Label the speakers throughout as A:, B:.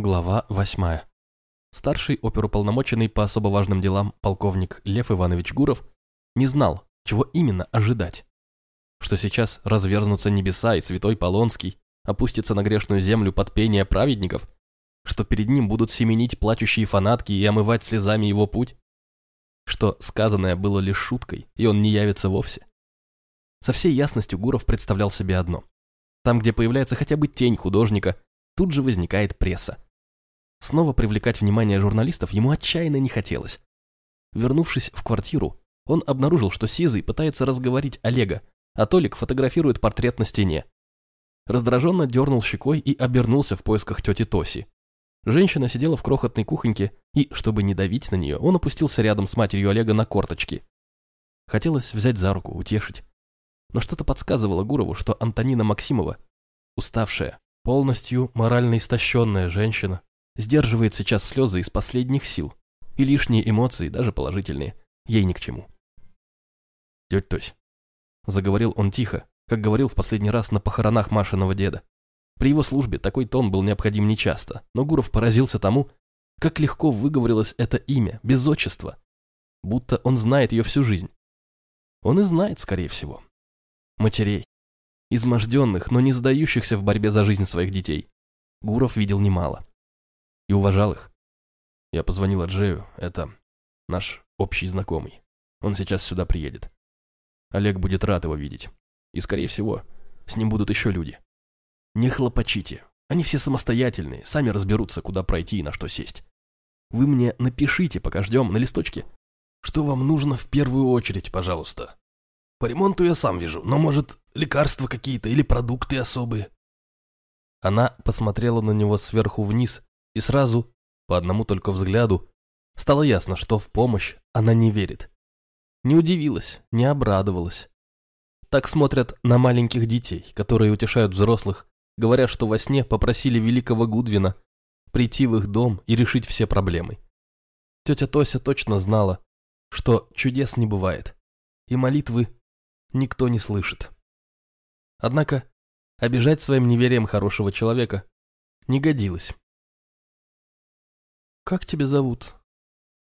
A: Глава восьмая. Старший оперуполномоченный по особо важным делам полковник Лев Иванович Гуров не знал, чего именно ожидать. Что сейчас разверзнутся небеса и святой Полонский опустится на грешную землю под пение праведников, что перед ним будут семенить плачущие фанатки и омывать слезами его путь, что сказанное было лишь шуткой, и он не явится вовсе. Со всей ясностью Гуров представлял себе одно. Там, где появляется хотя бы тень художника, тут же возникает пресса. Снова привлекать внимание журналистов ему отчаянно не хотелось. Вернувшись в квартиру, он обнаружил, что Сизый пытается разговорить Олега, а Толик фотографирует портрет на стене. Раздраженно дернул щекой и обернулся в поисках тети Тоси. Женщина сидела в крохотной кухоньке, и, чтобы не давить на нее, он опустился рядом с матерью Олега на корточки. Хотелось взять за руку, утешить. Но что-то подсказывало Гурову, что Антонина Максимова, уставшая, полностью морально истощенная женщина, сдерживает сейчас слезы из последних сил, и лишние эмоции, даже положительные, ей ни к чему. «Тетя Тось», — заговорил он тихо, как говорил в последний раз на похоронах Машиного деда. При его службе такой тон был необходим нечасто, но Гуров поразился тому, как легко выговорилось это имя, без отчества, будто он знает ее всю жизнь. Он и знает, скорее всего. Матерей, изможденных, но не сдающихся в борьбе за жизнь своих детей, Гуров видел немало и уважал их. Я позвонил Аджею, это наш общий знакомый. Он сейчас сюда приедет. Олег будет рад его видеть. И, скорее всего, с ним будут еще люди. Не хлопочите. Они все самостоятельные, сами разберутся, куда пройти и на что сесть. Вы мне напишите, пока ждем, на листочке. Что вам нужно в первую очередь, пожалуйста. По ремонту я сам вижу, но, может, лекарства какие-то или продукты особые. Она посмотрела на него сверху вниз и сразу, по одному только взгляду, стало ясно, что в помощь она не верит. Не удивилась, не обрадовалась. Так смотрят на маленьких детей, которые утешают взрослых, говоря, что во сне попросили великого Гудвина прийти в их дом и решить все проблемы. Тетя Тося точно знала, что чудес не бывает, и молитвы никто не слышит. Однако обижать своим неверием хорошего человека не годилось. «Как тебя зовут?»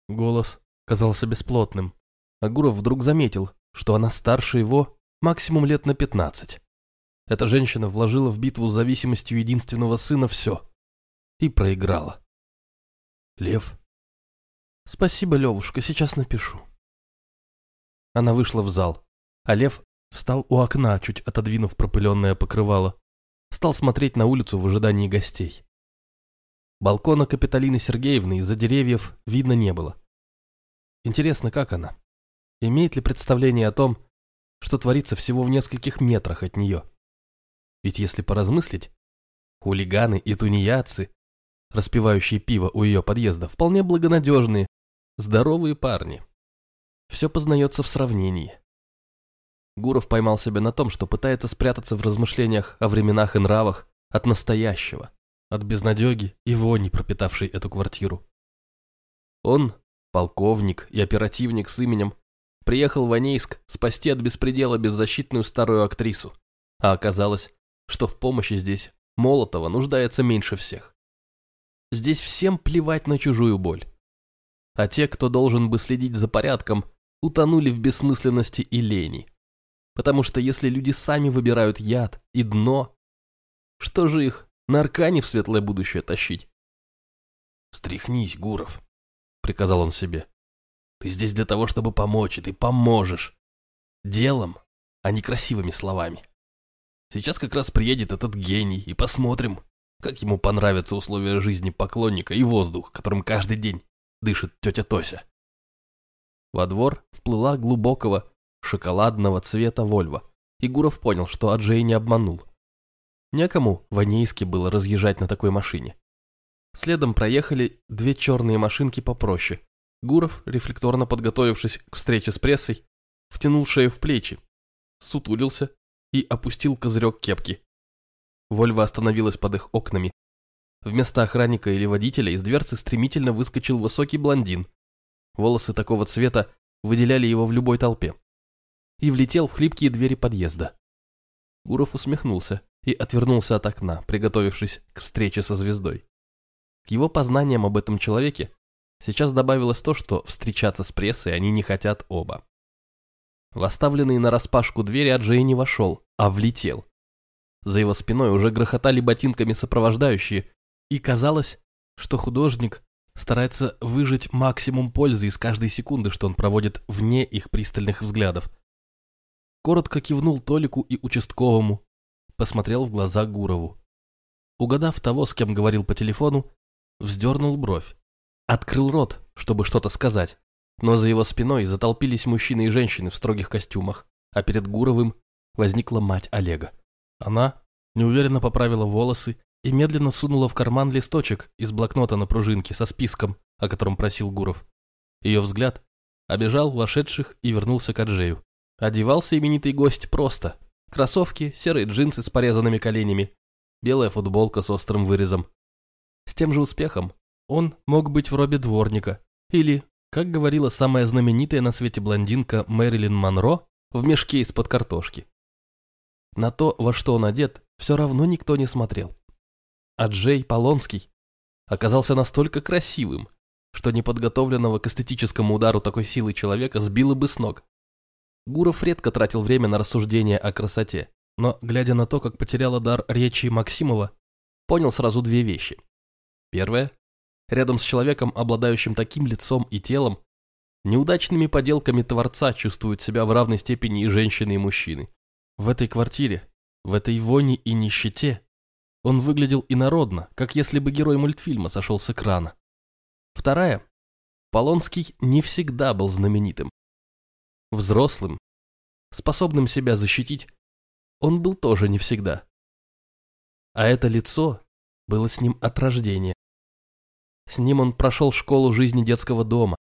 A: Голос казался бесплотным, а Гуров вдруг заметил, что она старше его максимум лет на пятнадцать. Эта женщина вложила в битву с зависимостью единственного сына все и проиграла. «Лев?» «Спасибо, Левушка, сейчас напишу». Она вышла в зал, а Лев встал у окна, чуть отодвинув пропыленное покрывало. Стал смотреть на улицу в ожидании гостей. Балкона Капитолины Сергеевны из-за деревьев видно не было. Интересно, как она? Имеет ли представление о том, что творится всего в нескольких метрах от нее? Ведь если поразмыслить, хулиганы и тунеядцы, распивающие пиво у ее подъезда, вполне благонадежные, здоровые парни. Все познается в сравнении. Гуров поймал себя на том, что пытается спрятаться в размышлениях о временах и нравах от настоящего, от безнадеги и вони, пропитавшей эту квартиру. Он, полковник и оперативник с именем, приехал в Анейск спасти от беспредела беззащитную старую актрису, а оказалось, что в помощи здесь Молотова нуждается меньше всех. Здесь всем плевать на чужую боль. А те, кто должен бы следить за порядком, утонули в бессмысленности и лени. Потому что если люди сами выбирают яд и дно, что же их на аркане в светлое будущее тащить. «Стряхнись, Гуров», — приказал он себе. «Ты здесь для того, чтобы помочь, и ты поможешь. Делом, а не красивыми словами. Сейчас как раз приедет этот гений, и посмотрим, как ему понравятся условия жизни поклонника и воздух, которым каждый день дышит тетя Тося». Во двор вплыла глубокого шоколадного цвета Вольва, и Гуров понял, что Аджей не обманул. Некому в Анейске было разъезжать на такой машине. Следом проехали две черные машинки попроще. Гуров, рефлекторно подготовившись к встрече с прессой, втянул шею в плечи, сутулился и опустил козырек кепки. Вольва остановилась под их окнами. Вместо охранника или водителя из дверцы стремительно выскочил высокий блондин. Волосы такого цвета выделяли его в любой толпе. И влетел в хлипкие двери подъезда. Гуров усмехнулся и отвернулся от окна, приготовившись к встрече со звездой. К его познаниям об этом человеке сейчас добавилось то, что встречаться с прессой они не хотят оба. В оставленные нараспашку двери Аджей не вошел, а влетел. За его спиной уже грохотали ботинками сопровождающие, и казалось, что художник старается выжать максимум пользы из каждой секунды, что он проводит вне их пристальных взглядов. Коротко кивнул Толику и участковому, посмотрел в глаза Гурову. Угадав того, с кем говорил по телефону, вздернул бровь. Открыл рот, чтобы что-то сказать, но за его спиной затолпились мужчины и женщины в строгих костюмах, а перед Гуровым возникла мать Олега. Она неуверенно поправила волосы и медленно сунула в карман листочек из блокнота на пружинке со списком, о котором просил Гуров. Ее взгляд обежал вошедших и вернулся к Аджею. Одевался именитый гость просто. Кроссовки, серые джинсы с порезанными коленями, белая футболка с острым вырезом. С тем же успехом он мог быть в робе дворника или, как говорила самая знаменитая на свете блондинка Мэрилин Монро, в мешке из-под картошки. На то, во что он одет, все равно никто не смотрел. А Джей Полонский оказался настолько красивым, что неподготовленного к эстетическому удару такой силы человека сбило бы с ног. Гуров редко тратил время на рассуждения о красоте, но, глядя на то, как потеряла дар речи Максимова, понял сразу две вещи. Первое. Рядом с человеком, обладающим таким лицом и телом, неудачными поделками Творца чувствуют себя в равной степени и женщины, и мужчины. В этой квартире, в этой вони и нищете он выглядел инородно, как если бы герой мультфильма сошел с экрана. Вторая. Полонский не всегда был знаменитым. Взрослым, способным себя защитить, он был тоже не всегда. А это лицо было с ним от рождения. С ним он прошел школу жизни детского дома.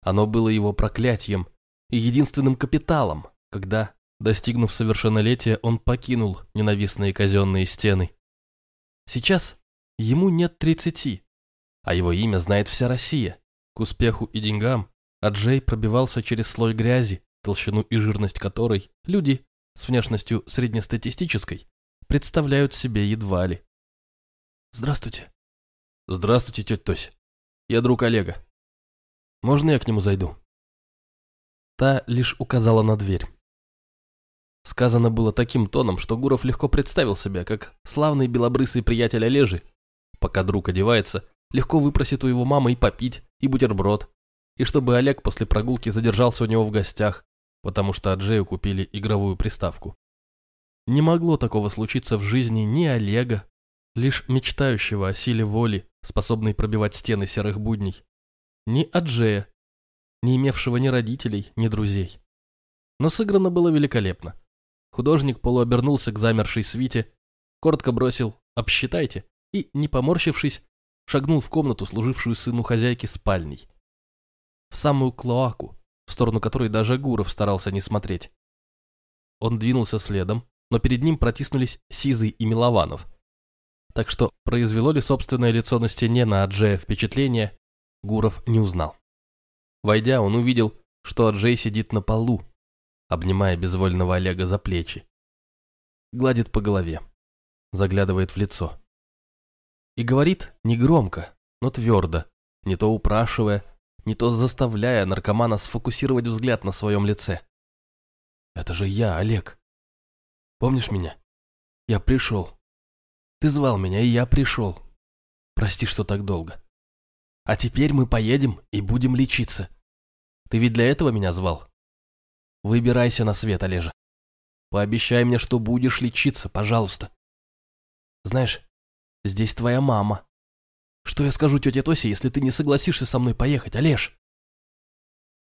A: Оно было его проклятием и единственным капиталом, когда, достигнув совершеннолетия, он покинул ненавистные казенные стены. Сейчас ему нет тридцати, а его имя знает вся Россия. К успеху и деньгам Аджей пробивался через слой грязи, толщину и жирность которой люди с внешностью среднестатистической представляют себе едва ли. «Здравствуйте». «Здравствуйте, тетя Тося. Я друг Олега. Можно я к нему зайду?» Та лишь указала на дверь. Сказано было таким тоном, что Гуров легко представил себя, как славный белобрысый приятель Олежи, пока друг одевается, легко выпросит у его мамы и попить, и бутерброд, и чтобы Олег после прогулки задержался у него в гостях, потому что Аджею купили игровую приставку. Не могло такого случиться в жизни ни Олега, лишь мечтающего о силе воли, способной пробивать стены серых будней, ни Аджея, не имевшего ни родителей, ни друзей. Но сыграно было великолепно. Художник полуобернулся к замершей свите, коротко бросил «обсчитайте» и, не поморщившись, шагнул в комнату, служившую сыну хозяйки спальней. В самую клоаку, в сторону которой даже Гуров старался не смотреть. Он двинулся следом, но перед ним протиснулись Сизый и Милованов. Так что произвело ли собственное лицо на стене на Аджея впечатление, Гуров не узнал. Войдя, он увидел, что Аджей сидит на полу, обнимая безвольного Олега за плечи. Гладит по голове, заглядывает в лицо. И говорит негромко, но твердо, не то упрашивая, не то заставляя наркомана сфокусировать взгляд на своем лице. «Это же я, Олег. Помнишь меня? Я пришел. Ты звал меня, и я пришел. Прости, что так долго. А теперь мы поедем и будем лечиться. Ты ведь для этого меня звал?» Выбирайся на свет, Олежа. Пообещай мне, что будешь лечиться, пожалуйста. Знаешь, здесь твоя мама. Что я скажу тете Тосе, если ты не согласишься со мной поехать, Олеж?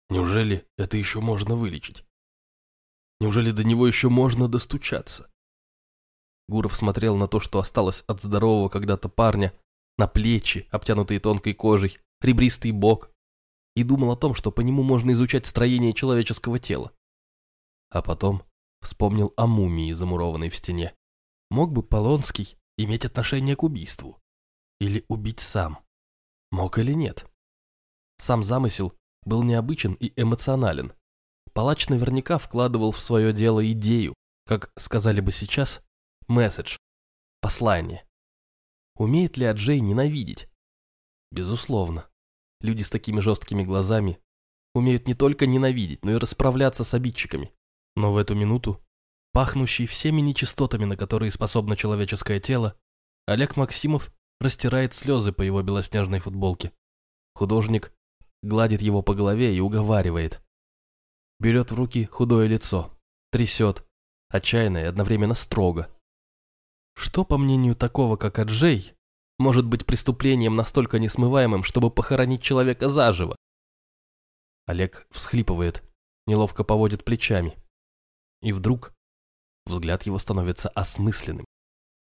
A: Неужели это еще можно вылечить? Неужели до него еще можно достучаться? Гуров смотрел на то, что осталось от здорового когда-то парня, на плечи, обтянутые тонкой кожей, ребристый бок, и думал о том, что по нему можно изучать строение человеческого тела. А потом вспомнил о мумии, замурованной в стене. Мог бы Полонский иметь отношение к убийству? Или убить сам? Мог или нет? Сам замысел был необычен и эмоционален. Палач наверняка вкладывал в свое дело идею, как сказали бы сейчас, месседж, послание. Умеет ли Аджей ненавидеть? Безусловно. Люди с такими жесткими глазами умеют не только ненавидеть, но и расправляться с обидчиками. Но в эту минуту, пахнущий всеми нечистотами, на которые способно человеческое тело, Олег Максимов растирает слезы по его белоснежной футболке. Художник гладит его по голове и уговаривает. Берет в руки худое лицо, трясет, отчаянно и одновременно строго. Что, по мнению такого, как Аджей, может быть преступлением настолько несмываемым, чтобы похоронить человека заживо? Олег всхлипывает, неловко поводит плечами. И вдруг взгляд его становится осмысленным.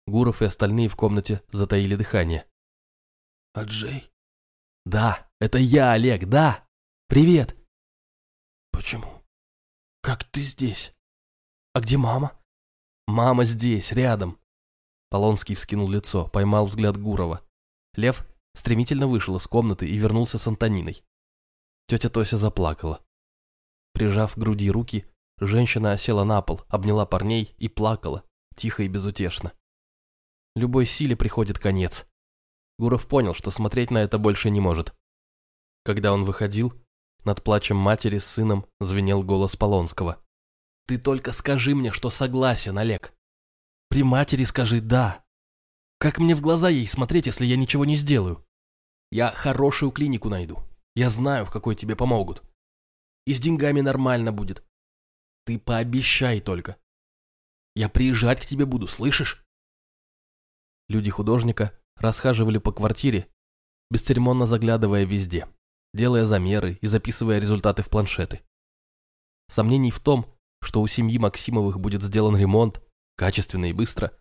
A: Гуров и остальные в комнате затаили дыхание.
B: «Аджей?»
A: «Да, это я, Олег, да! Привет!»
B: «Почему? Как ты здесь? А где мама?»
A: «Мама здесь, рядом!» Полонский вскинул лицо, поймал взгляд Гурова. Лев стремительно вышел из комнаты и вернулся с Антониной. Тетя Тося заплакала. Прижав к груди руки, женщина осела на пол, обняла парней и плакала, тихо и безутешно. Любой силе приходит конец. Гуров понял, что смотреть на это больше не может. Когда он выходил, над плачем матери с сыном звенел голос Полонского. «Ты только скажи мне, что согласен, Олег. При матери скажи «да». Как мне в глаза ей смотреть, если я ничего не сделаю? Я хорошую клинику найду. Я знаю, в какой тебе помогут. И с деньгами нормально будет. Ты пообещай только. Я приезжать к тебе буду, слышишь? Люди художника расхаживали по квартире, бесцеремонно заглядывая везде, делая замеры и записывая результаты в планшеты. Сомнений в том, что у семьи Максимовых будет сделан ремонт, качественно и быстро,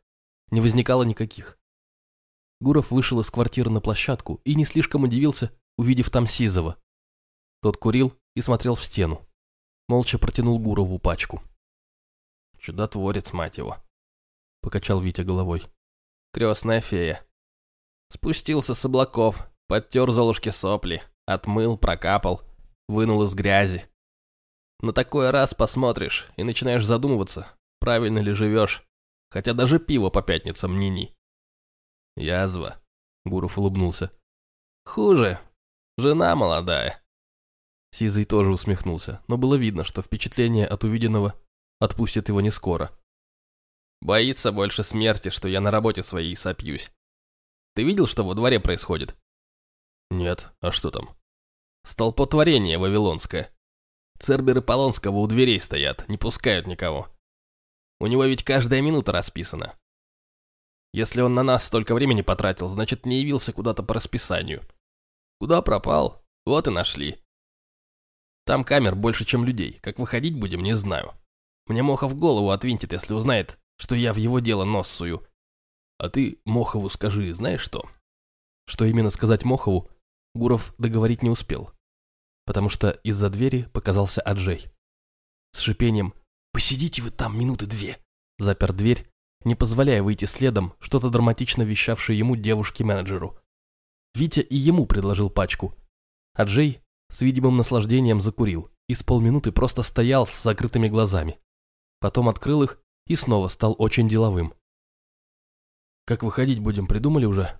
A: не возникало никаких. Гуров вышел из квартиры на площадку и не слишком удивился, увидев там Сизова. Тот курил и смотрел в стену. Молча протянул Гурову пачку.
B: «Чудотворец, мать его!»
A: — покачал Витя головой.
B: «Крестная фея. Спустился с облаков, подтер Золушке сопли, отмыл, прокапал, вынул из грязи. На такой раз посмотришь и начинаешь задумываться, правильно ли живешь, хотя даже пиво по пятницам ни-ни».
A: «Язва», — Гуров улыбнулся.
B: «Хуже, Жена молодая.
A: Сизый тоже усмехнулся, но было видно, что впечатление от увиденного отпустит его не скоро.
B: Боится больше смерти, что я на работе своей сопьюсь. Ты видел, что во дворе происходит?
A: Нет, а что там?
B: Столпотворение вавилонское. Церберы Полонского у дверей стоят, не пускают никого. У него ведь каждая минута расписана. Если он на нас столько времени потратил, значит не явился куда-то по расписанию. Куда пропал? Вот и нашли. Там камер больше, чем людей. Как выходить будем, не знаю. Мне Мохов голову отвинтит, если узнает, что я в его дело нос сую. А ты Мохову скажи, знаешь что?
A: Что именно сказать Мохову, Гуров договорить не успел. Потому что из-за двери показался Аджей. С шипением «Посидите вы там минуты две!» запер дверь, не позволяя выйти следом, что-то драматично вещавшей ему девушке-менеджеру. Витя и ему предложил пачку. А Джей с видимым наслаждением закурил и с полминуты просто стоял с закрытыми глазами. Потом открыл их и снова стал очень деловым. «Как выходить будем, придумали уже?»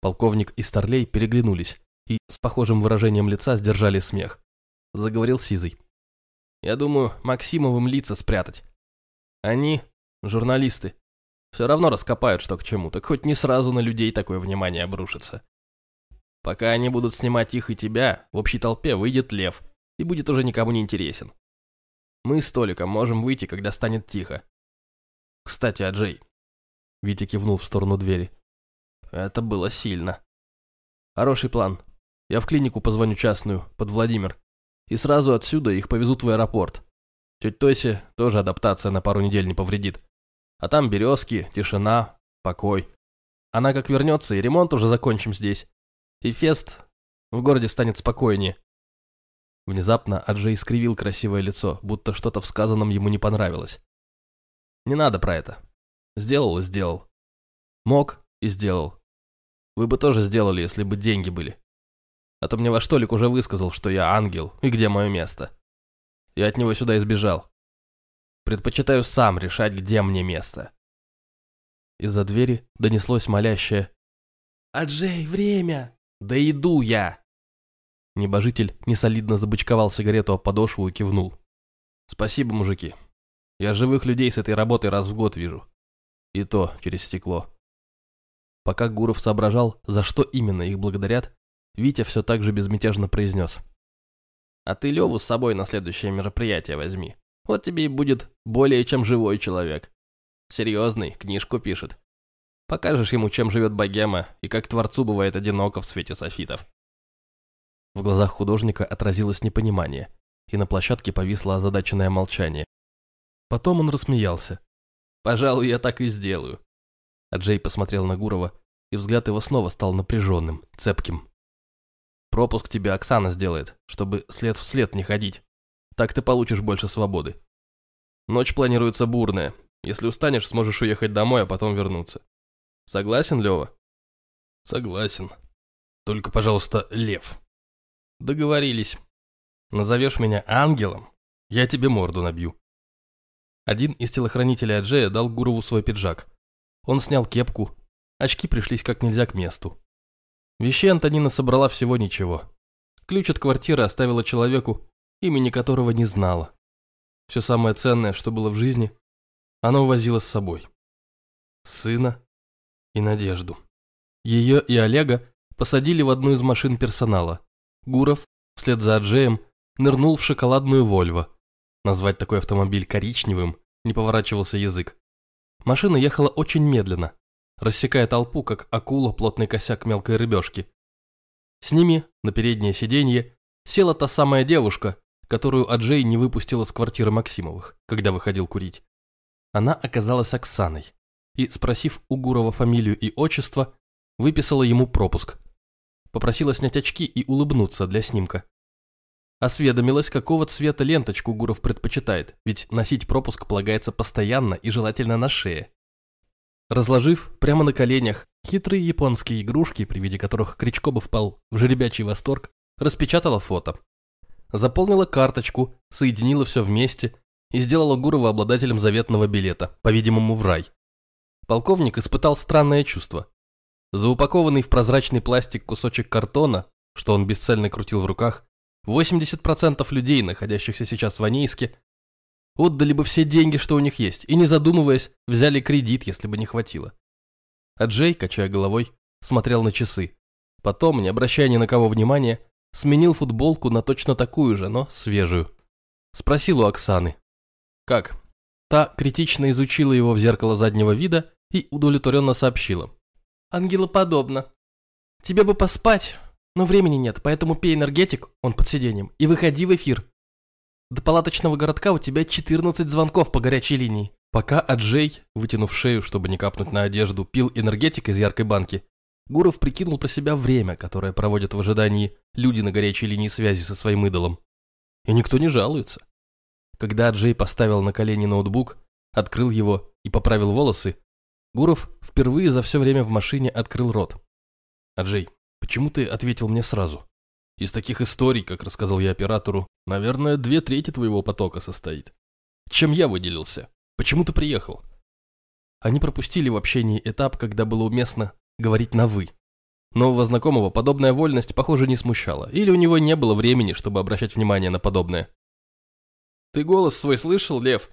A: Полковник и Старлей переглянулись и с похожим выражением лица сдержали смех. Заговорил Сизый. «Я думаю, Максимовым лица спрятать. Они, журналисты, все равно раскопают, что к чему, так хоть не сразу на людей такое внимание обрушится. Пока они будут снимать их и тебя, в общей толпе выйдет лев, и будет уже никому не интересен. Мы с Толиком можем выйти, когда станет тихо. Кстати, Аджей. Витя кивнул в сторону двери. Это было сильно. Хороший план. Я в клинику позвоню частную, под Владимир. И сразу отсюда их повезут в аэропорт. Тетя Тосе тоже адаптация на пару недель не повредит. А там березки, тишина, покой. Она как вернется, и ремонт уже закончим здесь. И фест в городе станет спокойнее. Внезапно Аджей искривил красивое лицо, будто что-то в сказанном ему не понравилось. Не надо про это. Сделал и сделал. Мог и сделал. Вы бы тоже сделали, если бы деньги были. А то мне ваш Толик уже высказал, что я ангел, и где мое место. Я от него сюда избежал. Предпочитаю сам решать, где мне место. Из-за двери донеслось молящее «Аджей, время!»
B: Да иду я.
A: Небожитель несолидно забычковал сигарету о подошву и кивнул. Спасибо, мужики. Я живых людей с этой работой раз в год вижу. И то через стекло. Пока Гуров соображал, за что именно их благодарят, Витя все так же безмятежно произнес. «А ты Леву с собой на следующее мероприятие возьми. Вот тебе и будет более чем живой человек. Серьезный, книжку пишет. Покажешь ему, чем живет богема и как творцу бывает одиноко в свете софитов». В глазах художника отразилось непонимание, и на площадке повисло озадаченное молчание. Потом он рассмеялся. «Пожалуй, я так и сделаю. А Джей посмотрел на Гурова, и взгляд его снова стал напряженным, цепким. «Пропуск тебе Оксана сделает, чтобы след в след не ходить. Так ты получишь больше свободы. Ночь планируется бурная. Если устанешь, сможешь уехать домой, а потом вернуться. Согласен, Лева?» «Согласен. Только, пожалуйста, Лев». «Договорились. Назовешь меня ангелом, я тебе морду набью». Один из телохранителей Аджея дал Гурову свой пиджак – он снял кепку. Очки пришлись как нельзя к месту. Вещей Антонина собрала всего ничего. Ключ от квартиры оставила человеку, имени которого не знала. Все самое ценное, что было в жизни, она увозила с собой. Сына и Надежду. Ее и Олега посадили в одну из машин персонала. Гуров, вслед за Аджеем, нырнул в шоколадную «Вольво». Назвать такой автомобиль коричневым не поворачивался язык. Машина ехала очень медленно, рассекая толпу, как акула плотный косяк мелкой рыбешки. С ними, на переднее сиденье, села та самая девушка, которую Аджей не выпустил из квартиры Максимовых, когда выходил курить. Она оказалась Оксаной и, спросив у Гурова фамилию и отчество, выписала ему пропуск. Попросила снять очки и улыбнуться для снимка. Осведомилась, какого цвета ленточку Гуров предпочитает, ведь носить пропуск полагается постоянно и желательно на шее. Разложив прямо на коленях хитрые японские игрушки, при виде которых Кричко бы впал в жеребячий восторг, распечатала фото. Заполнила карточку, соединила все вместе и сделала Гурова обладателем заветного билета, по-видимому, в рай. Полковник испытал странное чувство. Заупакованный в прозрачный пластик кусочек картона, что он бесцельно крутил в руках, 80% людей, находящихся сейчас в Анейске, отдали бы все деньги, что у них есть, и не задумываясь, взяли кредит, если бы не хватило. А Джей, качая головой, смотрел на часы. Потом, не обращая ни на кого внимания, сменил футболку на точно такую же, но свежую. Спросил у Оксаны. «Как?» Та критично изучила его в зеркало заднего вида и удовлетворенно сообщила. «Ангелоподобно. Тебе бы поспать, но времени нет, поэтому пей энергетик, он под сиденьем, и выходи в эфир. До палаточного городка у тебя 14 звонков по горячей линии. Пока Аджей, вытянув шею, чтобы не капнуть на одежду, пил энергетик из яркой банки, Гуров прикинул про себя время, которое проводят в ожидании люди на горячей линии связи со своим идолом. И никто не жалуется. Когда Аджей поставил на колени ноутбук, открыл его и поправил волосы, Гуров впервые за все время в машине открыл рот. «Аджей, Почему ты ответил мне сразу? Из таких историй, как рассказал я оператору, наверное, две трети твоего потока состоит. Чем я выделился? Почему ты приехал? Они пропустили в общении этап, когда было уместно говорить на «вы». Нового знакомого подобная вольность, похоже, не смущала, или у него не было времени, чтобы обращать внимание на подобное. «Ты голос свой слышал, Лев?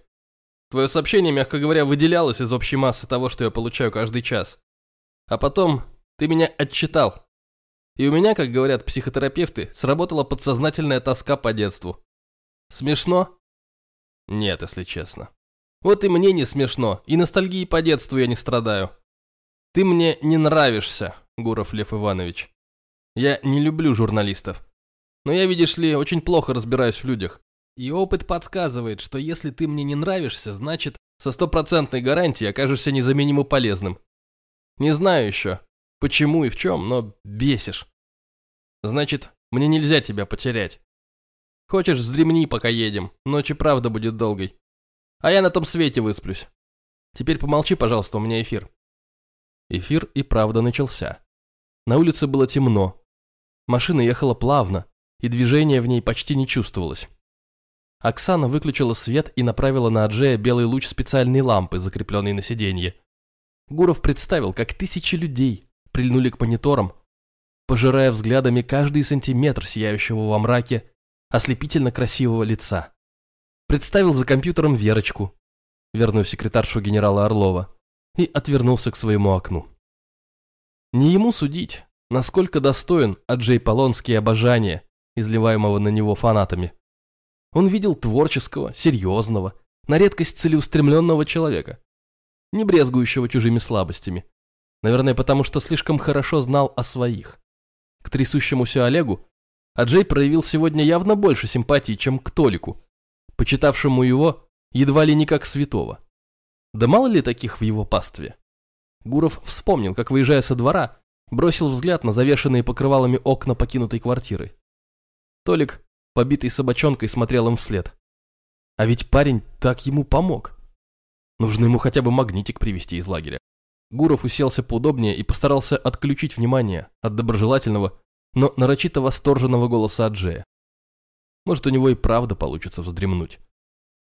A: Твое сообщение, мягко говоря, выделялось из общей массы того, что я получаю каждый час. А потом ты меня отчитал, и у меня, как говорят психотерапевты, сработала подсознательная тоска по детству. Смешно? Нет, если честно. Вот и мне не смешно, и ностальгии по детству я не страдаю. Ты мне не нравишься, Гуров Лев Иванович. Я не люблю журналистов. Но я, видишь ли, очень плохо разбираюсь в людях. И опыт подсказывает, что если ты мне не нравишься, значит, со стопроцентной гарантией окажешься незаменимо полезным. Не знаю еще, Почему и в чем, но бесишь. Значит, мне нельзя тебя потерять. Хочешь, вздремни, пока едем. Ночь и правда будет долгой. А я на том свете высплюсь. Теперь помолчи, пожалуйста, у меня эфир. Эфир и правда начался. На улице было темно. Машина ехала плавно, и движение в ней почти не чувствовалось. Оксана выключила свет и направила на Аджея белый луч специальной лампы, закрепленной на сиденье. Гуров представил, как тысячи людей, прильнули к мониторам, пожирая взглядами каждый сантиметр сияющего во мраке ослепительно красивого лица. Представил за компьютером Верочку, верную секретаршу генерала Орлова, и отвернулся к своему окну. Не ему судить, насколько достоин Аджей Полонский обожания, изливаемого на него фанатами. Он видел творческого, серьезного, на редкость целеустремленного человека, не брезгующего чужими слабостями. Наверное, потому что слишком хорошо знал о своих. К трясущемуся Олегу Аджей проявил сегодня явно больше симпатии, чем к Толику, почитавшему его едва ли не как святого. Да мало ли таких в его пастве? Гуров вспомнил, как, выезжая со двора, бросил взгляд на завешенные покрывалами окна покинутой квартиры. Толик, побитый собачонкой, смотрел им вслед. А ведь парень так ему помог. Нужно ему хотя бы магнитик привезти из лагеря. Гуров уселся поудобнее и постарался отключить внимание от доброжелательного, но нарочито восторженного голоса Аджея. Может, у него и правда получится вздремнуть.